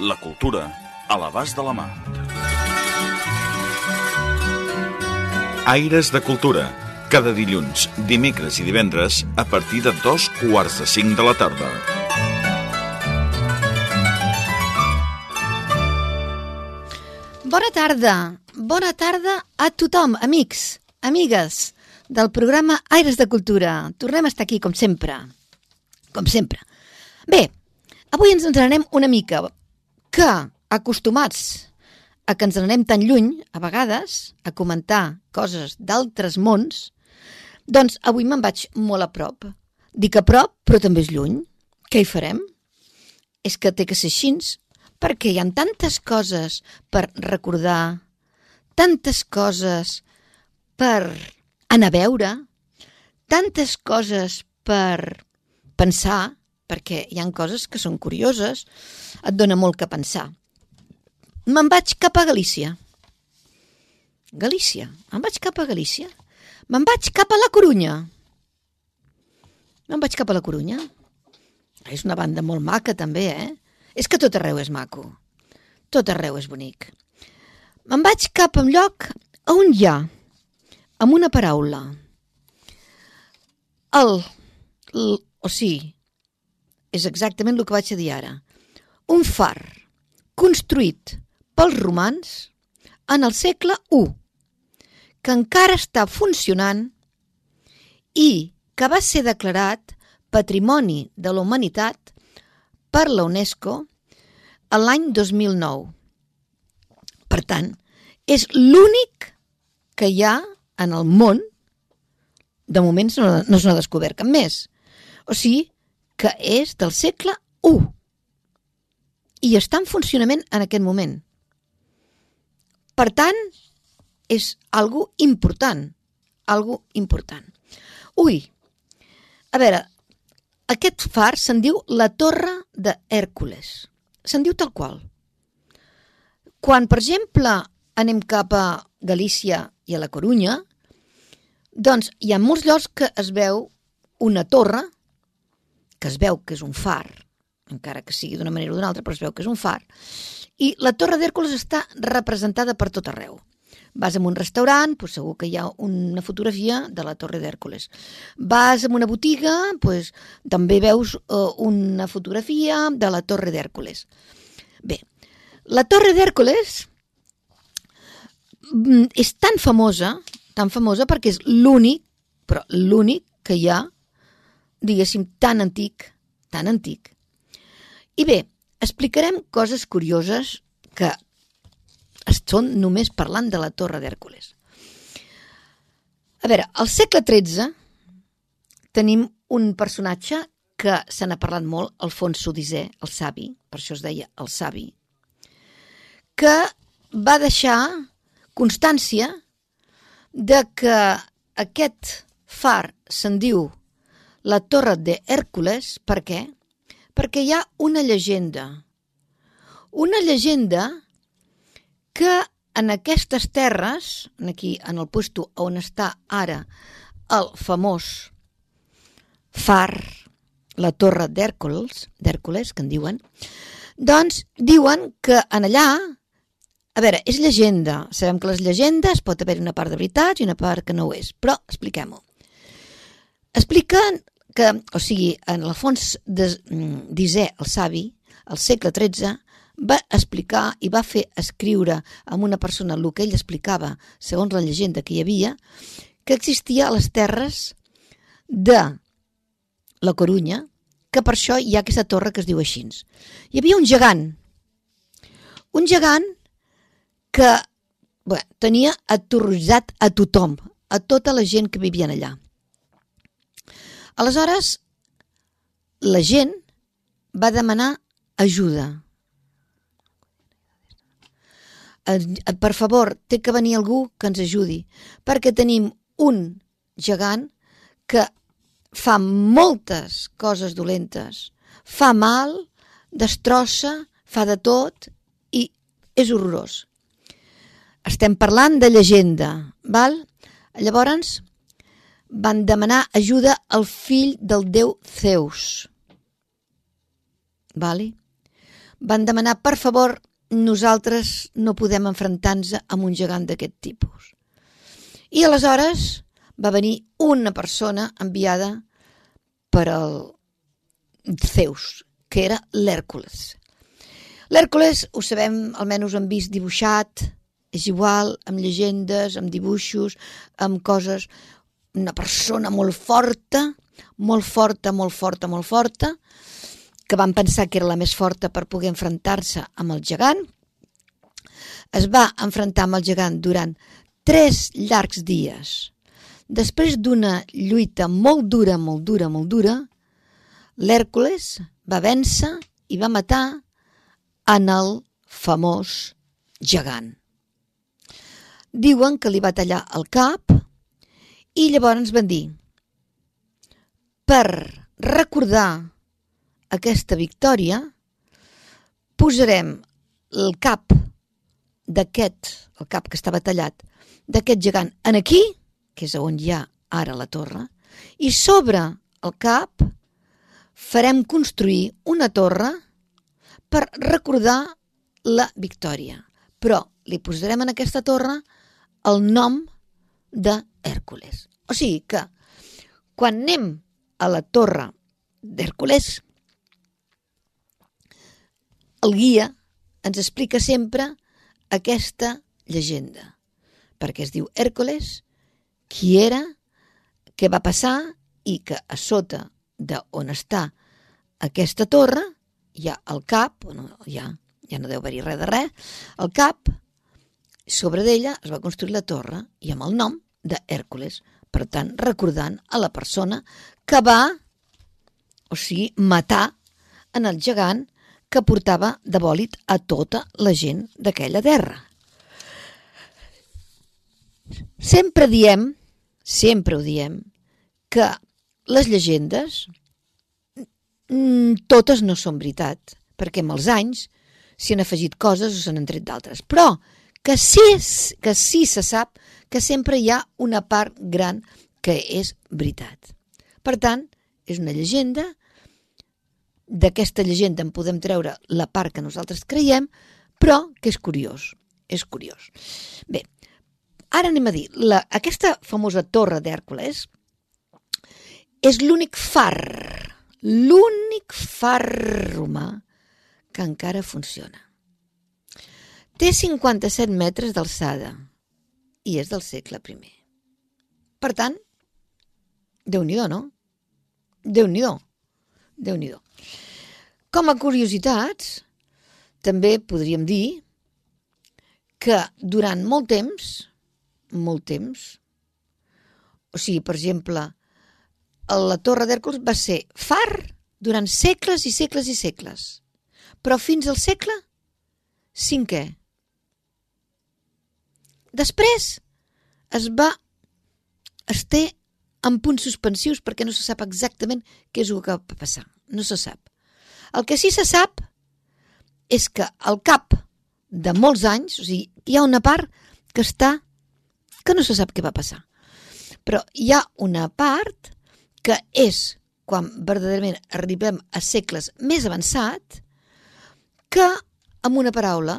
La cultura a l'abast de la mà. Aires de Cultura. Cada dilluns, dimecres i divendres a partir de dos quarts de cinc de la tarda. Bona tarda, bona tarda a tothom, amics, amigues del programa Aires de Cultura. Tornem a estar aquí, com sempre. Com sempre. Bé, avui ens en anem una mica que, acostumats a que ens n'anem tan lluny, a vegades, a comentar coses d'altres mons, doncs avui me'n vaig molt a prop. Dic a prop, però també és lluny. Què hi farem? És que té que ser així, perquè hi ha tantes coses per recordar, tantes coses per anar a veure, tantes coses per pensar, perquè hi han coses que són curioses, et dona molt que pensar. Me'n vaig cap a Galícia. Galícia. Me'n vaig cap a Galícia. Me'n vaig cap a la Corunya. Me'n vaig cap a la Corunya. És una banda molt maca, també, eh? És que tot arreu és maco. Tot arreu és bonic. Me'n vaig cap a un lloc on hi ha, amb una paraula, el, el o sigui, és exactament el que vaig a dir ara, un far construït pels romans en el segle I, que encara està funcionant i que va ser declarat Patrimoni de la Humanitat per la UNESCO l'any 2009. Per tant, és l'únic que hi ha en el món, de moment no, no se n'ha descobert cap més, o sigui que és del segle I i està en funcionament en aquest moment. Per tant, és algo important, algo important. Ui, a veure, aquest far se'n diu la Torre de Hèrcules. Se'n diu tal qual. Quan, per exemple, anem cap a Galícia i a la Corunya, doncs hi ha molts llocs que es veu una torre, que es veu que és un far, encara que sigui d'una manera o d'una altra, però es veu que és un far, i la Torre d'Hèrcules està representada per tot arreu. Vas a un restaurant, doncs segur que hi ha una fotografia de la Torre d'Hèrcules. Vas a una botiga, doncs també veus uh, una fotografia de la Torre d'Hèrcules. Bé, la Torre d'Hèrcules mm, és tan famosa, tan famosa perquè és l'únic, però l'únic que hi ha, diguéssim, tan antic, tan antic. I bé, explicarem coses curioses que són només parlant de la Torre d'Hèrcules. A veure, al segle XIII tenim un personatge que se n'ha parlat molt, Alfonso X, el savi, per això es deia el savi, que va deixar constància de que aquest far se'n diu la Torre de per què? Perquè hi ha una llegenda. Una llegenda que en aquestes terres, aquí en el puesto on està ara el famós far, la torre d'Hèrcules, d'Hèrcules, que en diuen, doncs diuen que en allà, a veure, és llegenda, sabem que les llegendes pot haver una part de veritat i una part que no ho és, però expliquem-ho. Expliquen que, o sigui, en l'Alfons Dizé, el savi, al segle XIII, va explicar i va fer escriure a una persona el que ell explicava, segons la llegenda que hi havia, que existia a les terres de la Corunya, que per això hi ha aquesta torre que es diu així. Hi havia un gegant, un gegant que bé, tenia aterroritzat a tothom, a tota la gent que vivien allà. Aleshores, la gent va demanar ajuda. per favor, té que venir algú que ens ajudi, perquè tenim un gegant que fa moltes coses dolentes, fa mal, destrossa, fa de tot i és horrorós. Estem parlant de llegenda, val? Llavors van demanar ajuda al fill del déu Zeus. Vale? Van demanar, per favor, nosaltres no podem enfrontar-nos amb un gegant d'aquest tipus. I aleshores va venir una persona enviada per al Zeus, que era l'Hèrcules. L'Hèrcules, ho sabem, almenys ho hem vist dibuixat, és igual, amb llegendes, amb dibuixos, amb coses... Una persona molt forta, molt forta, molt forta, molt forta, que van pensar que era la més forta per poder enfrontar-se amb el gegant. Es va enfrontar amb el gegant durant tres llargs dies. Després d'una lluita molt dura, molt dura, molt dura, l'Hèrcules va vèncer i va matar en el famós gegant. Diuen que li va tallar el cap i llavors van dir per recordar aquesta victòria posarem el cap d'aquest, el cap que estava tallat, d'aquest gegant en aquí, que és on hi ha ara la torre, i sobre el cap farem construir una torre per recordar la victòria. Però li posarem en aquesta torre el nom de Hèrcules. O sigui que quan anem a la torre d'Hèrcules, el guia ens explica sempre aquesta llegenda, perquè es diu Hèrcules, qui era, què va passar i que a sota de on està aquesta torre hi ha el cap, no, ja, ja no deu haver-hi res de res, el cap sobre d'ella es va construir la torre i amb el nom de Hèrcules, per tant, recordant a la persona que va, o sigui, matar en el gegant que portava de bòlit a tota la gent d'aquella terra. Sempre diem, sempre ho diem, que les llegendes mm, totes no són veritat, perquè amb els anys s'hi han afegit coses o s'han entret d'altres. Però que sí, que sí se sap que sempre hi ha una part gran que és veritat. Per tant, és una llegenda, d'aquesta llegenda en podem treure la part que nosaltres creiem, però que és curiós, és curiós. Bé, ara anem a dir, la, aquesta famosa torre d'Hèrcules és l'únic far, l'únic far romà que encara funciona. Té 57 metres d'alçada i és del segle I. Per tant, déu nhi no? déu nhi déu nhi Com a curiositats, també podríem dir que durant molt temps, molt temps, o sigui, per exemple, la Torre d'Hèrcules va ser far durant segles i segles i segles, però fins al segle cinquè Després es va... es té en punts suspensius perquè no se sap exactament què és el que va passar. No se sap. El que sí se sap és que al cap de molts anys, o sigui, hi ha una part que està que no se sap què va passar. Però hi ha una part que és quan verdaderament arribem a segles més avançat que, amb una paraula,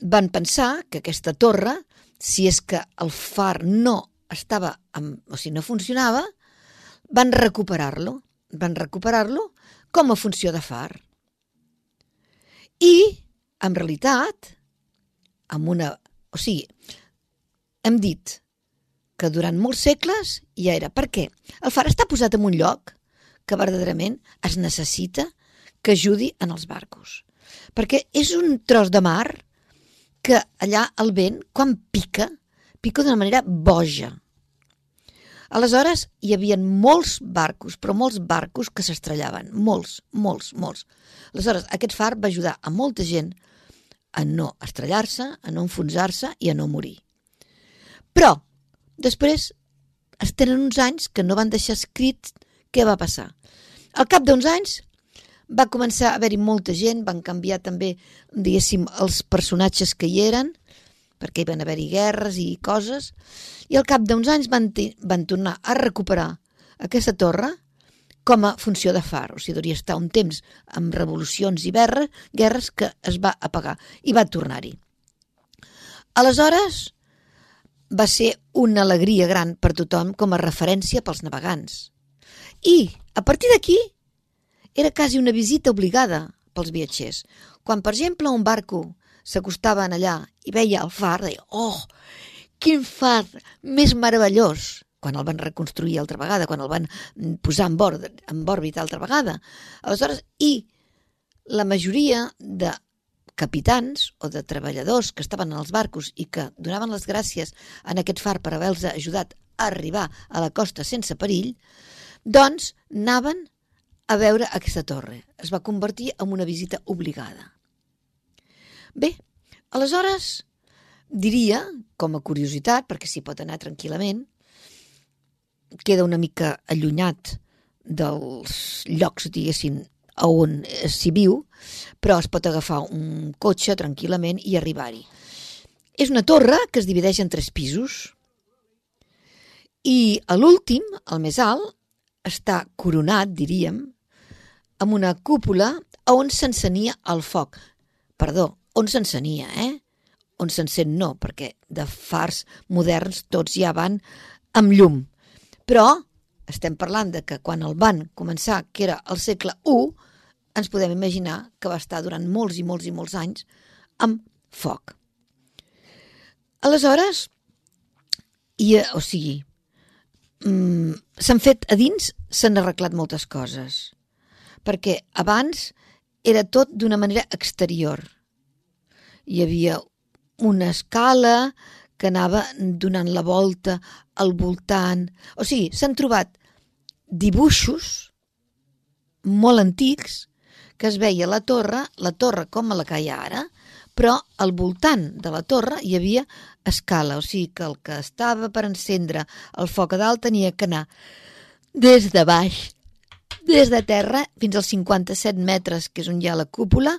van pensar que aquesta torre, si és que el far no estava, amb, o sigui, no funcionava, van recuperar-lo, van recuperar-lo com a funció de far. I, en realitat, amb una... O sigui, hem dit que durant molts segles ja era. Per què? El far està posat en un lloc que verdaderament es necessita que ajudi en els barcos. Perquè és un tros de mar que allà el vent, quan pica, pica d'una manera boja. Aleshores, hi havia molts barcos, però molts barcos que s'estrellaven. Molts, molts, molts. Aleshores, aquest far va ajudar a molta gent a no estrellar-se, a no enfonsar-se i a no morir. Però, després, es tenen uns anys que no van deixar escrit què va passar. Al cap d'uns anys va començar a haver-hi molta gent, van canviar també, diguéssim, els personatges que hi eren, perquè hi van haver-hi guerres i coses, i al cap d'uns anys van, van tornar a recuperar aquesta torre com a funció de far, o sigui, hauria estar un temps amb revolucions i guerres, guerres que es va apagar i va tornar-hi. Aleshores, va ser una alegria gran per tothom com a referència pels navegants. I, a partir d'aquí, era quasi una visita obligada pels viatgers. Quan, per exemple, un barco s'acostaven allà i veia el far, deia, oh, quin far més meravellós! quan el van reconstruir altra vegada, quan el van posar en, bord, en òrbita altra vegada. Aleshores, i la majoria de capitans o de treballadors que estaven en els barcos i que donaven les gràcies en aquest far per haver-los ajudat a arribar a la costa sense perill, doncs anaven a veure aquesta torre. Es va convertir en una visita obligada. Bé, aleshores, diria, com a curiositat, perquè s'hi pot anar tranquil·lament, queda una mica allunyat dels llocs, diguéssim, on s'hi viu, però es pot agafar un cotxe tranquil·lament i arribar-hi. És una torre que es divideix en tres pisos i a l'últim, el més alt, està coronat, diríem, amb una cúpula on s'encenia el foc. Perdó, on s'encenia, eh? On s'encén no, perquè de fars moderns tots ja van amb llum. Però estem parlant de que quan el van començar, que era el segle I, ens podem imaginar que va estar durant molts i molts i molts anys amb foc. Aleshores, i, o sigui, mm, s'han fet a dins, s'han arreglat moltes coses, perquè abans era tot d'una manera exterior. Hi havia una escala que anava donant la volta al voltant. O sigui, s'han trobat dibuixos molt antics que es veia la torre, la torre com la que hi ha ara, però al voltant de la torre hi havia escala, o sigui que el que estava per encendre el foc a dalt tenia que anar des de baix des de terra fins als 57 metres, que és on hi ha la cúpula,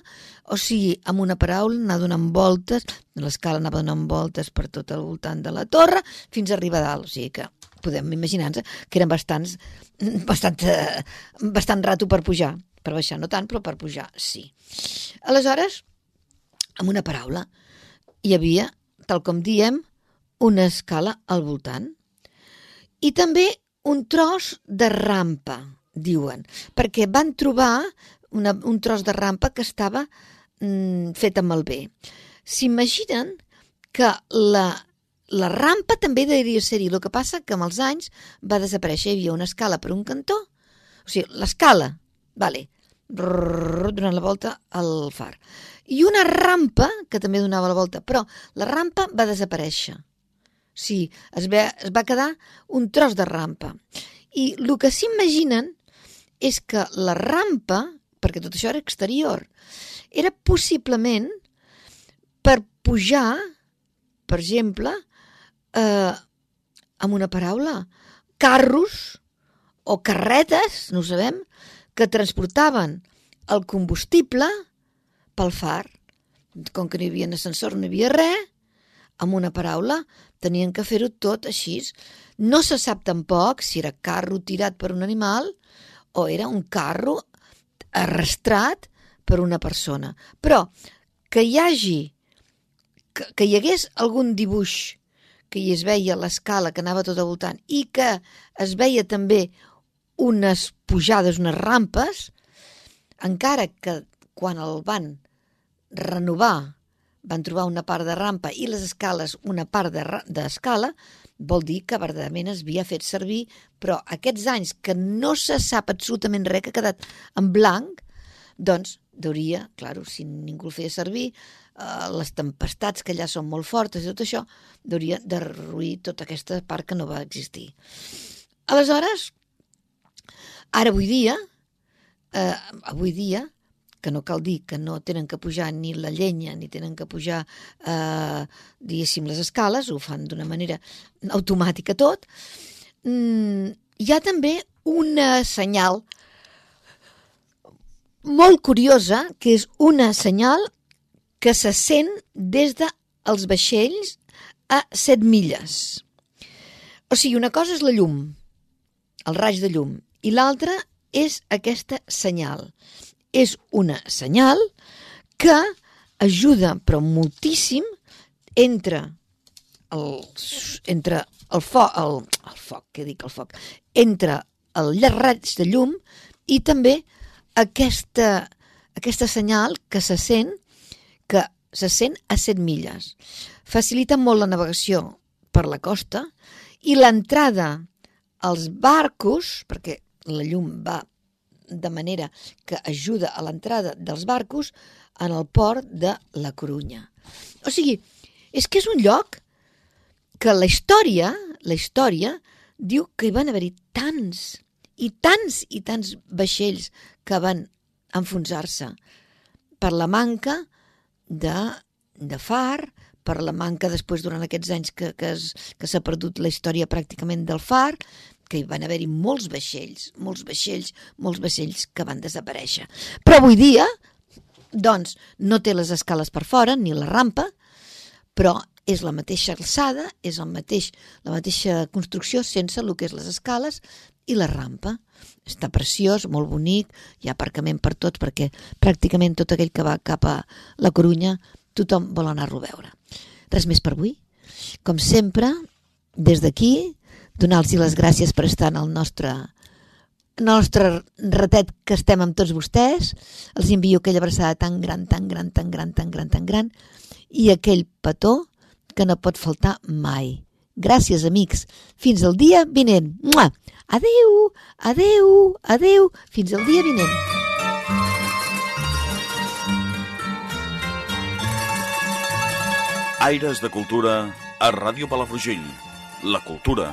o sigui, amb una paraula, anar donant voltes, l'escala anava donant voltes per tot el voltant de la torre, fins a arribar a dalt, o sigui que podem imaginar-nos que eren bastants, bastant, bastant rato per pujar, per baixar no tant, però per pujar sí. Aleshores, amb una paraula, hi havia, tal com diem, una escala al voltant i també un tros de rampa, diuen, perquè van trobar una, un tros de rampa que estava mm, fet amb el bé. S'imaginen que la, la rampa també devia ser-hi, el que passa que amb els anys va desaparèixer, hi havia una escala per un cantó, o sigui, l'escala, vale, donant la volta al far. I una rampa, que també donava la volta, però la rampa va desaparèixer. Sí, es, ve, es va quedar un tros de rampa. I el que s'imaginen és que la rampa, perquè tot això era exterior, era possiblement per pujar, per exemple, eh, amb una paraula, carros o carretes, no sabem, que transportaven el combustible pel far. Com que no hi havia ascensor, no hi havia res, amb una paraula, tenien que fer-ho tot així. No se sap tampoc si era carro tirat per un animal o era un carro arrastrat per una persona. Però que hi hagi, que, que hi hagués algun dibuix que hi es veia l'escala que anava tot al voltant i que es veia també unes pujades, unes rampes, encara que quan el van renovar van trobar una part de rampa i les escales una part d'escala, de, vol dir que verdaderament es havia fet servir, però aquests anys que no se sap absolutament res, que ha quedat en blanc, doncs deuria, claro, si ningú el feia servir, eh, les tempestats que allà són molt fortes i tot això, deuria derruir tota aquesta part que no va existir. Aleshores, ara avui dia, eh, avui dia, que no cal dir que no tenen que pujar ni la llenya ni tenen que pujar, eh, diguéssim, les escales, ho fan d'una manera automàtica tot, mm, hi ha també una senyal molt curiosa, que és una senyal que se sent des dels de vaixells a 7 milles. O sigui, una cosa és la llum, el raig de llum, i l'altra és aquesta senyal. És una senyal que ajuda, però moltíssim, entre el, entre el foc, el, el foc, què dic el foc, entre el raig de llum i també aquesta, aquesta senyal que se sent que se sent a 7 milles. Facilita molt la navegació per la costa i l'entrada als barcos, perquè la llum va de manera que ajuda a l'entrada dels barcos en el port de la Corunya. O sigui, és que és un lloc que la història, la història diu que hi van haver-hi tants i tants i tants vaixells que van enfonsar-se per la manca de, de far, per la manca després durant aquests anys que, que, s'ha perdut la història pràcticament del far, que hi van haver-hi molts vaixells, molts vaixells, molts vaixells que van desaparèixer. Però avui dia, doncs, no té les escales per fora, ni la rampa, però és la mateixa alçada, és el mateix, la mateixa construcció sense el que és les escales i la rampa. Està preciós, molt bonic, hi ha aparcament per tots perquè pràcticament tot aquell que va cap a la Corunya tothom vol anar-lo a veure. Res més per avui. Com sempre, des d'aquí, donar-los les gràcies per estar en el nostre nostre ratet que estem amb tots vostès, els envio aquella abraçada tan gran, tan gran, tan gran, tan gran, tan gran, i aquell petó que no pot faltar mai. Gràcies, amics. Fins al dia vinent. Mua! Adeu, adeu, adeu. Fins al dia vinent. Aires de Cultura a Ràdio Palafrugell. La cultura